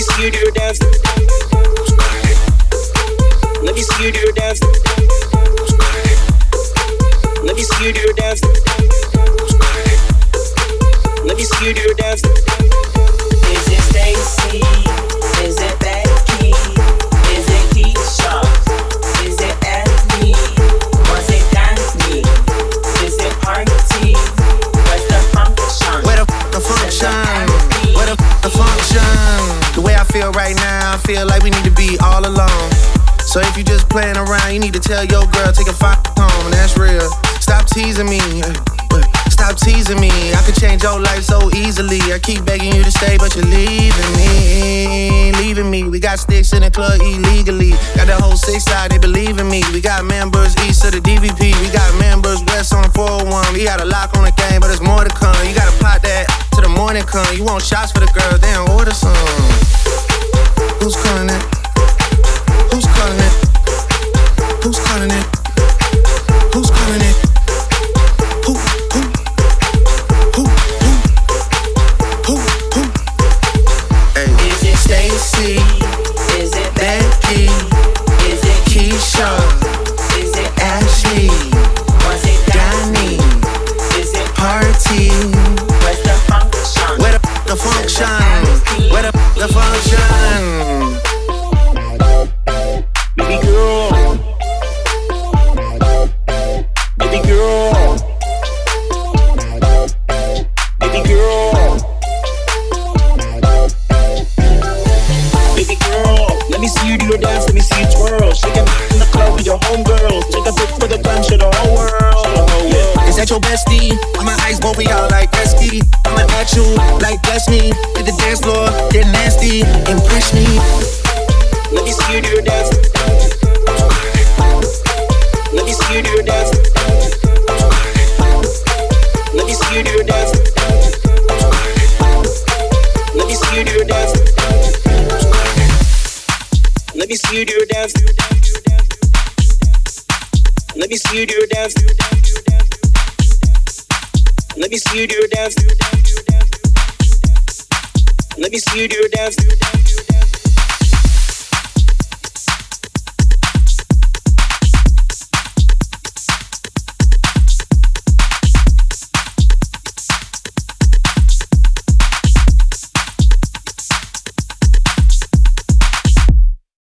Me see you do your dance. Let me see you do your dance. Let me see you do your dance. Let me see you do your dance. Is it Stacy? Is it feel right now, I feel like we need to be all alone. So if you just playing around, you need to tell your girl take a five home, and that's real. Stop teasing me. uh, Stop teasing me. I could change your life so easily. I keep begging you to stay, but you're leaving me. Leaving me. We got sticks in the club illegally. Got the whole six side, they believe in me. We got members east of the DVP. We got members west on the 401. We got a lock on the game, but there's more to come. You gotta pot that to the morning come. You want shots for the girls, then order some. Who's calling it? Take a pic for the gram, show the whole world. Is that your bestie? I'ma ice both of y'all like Gretzky. I'ma at you like bless me. Hit the dance floor, get nasty, impress me. Let me see you do your dance. Let me see you do your dance. Let me see you do your dance. Let me see you do your dance. Let me see you do your dance. Let me see you do your dance. Let me see you do your dance. Let me see you do your dance.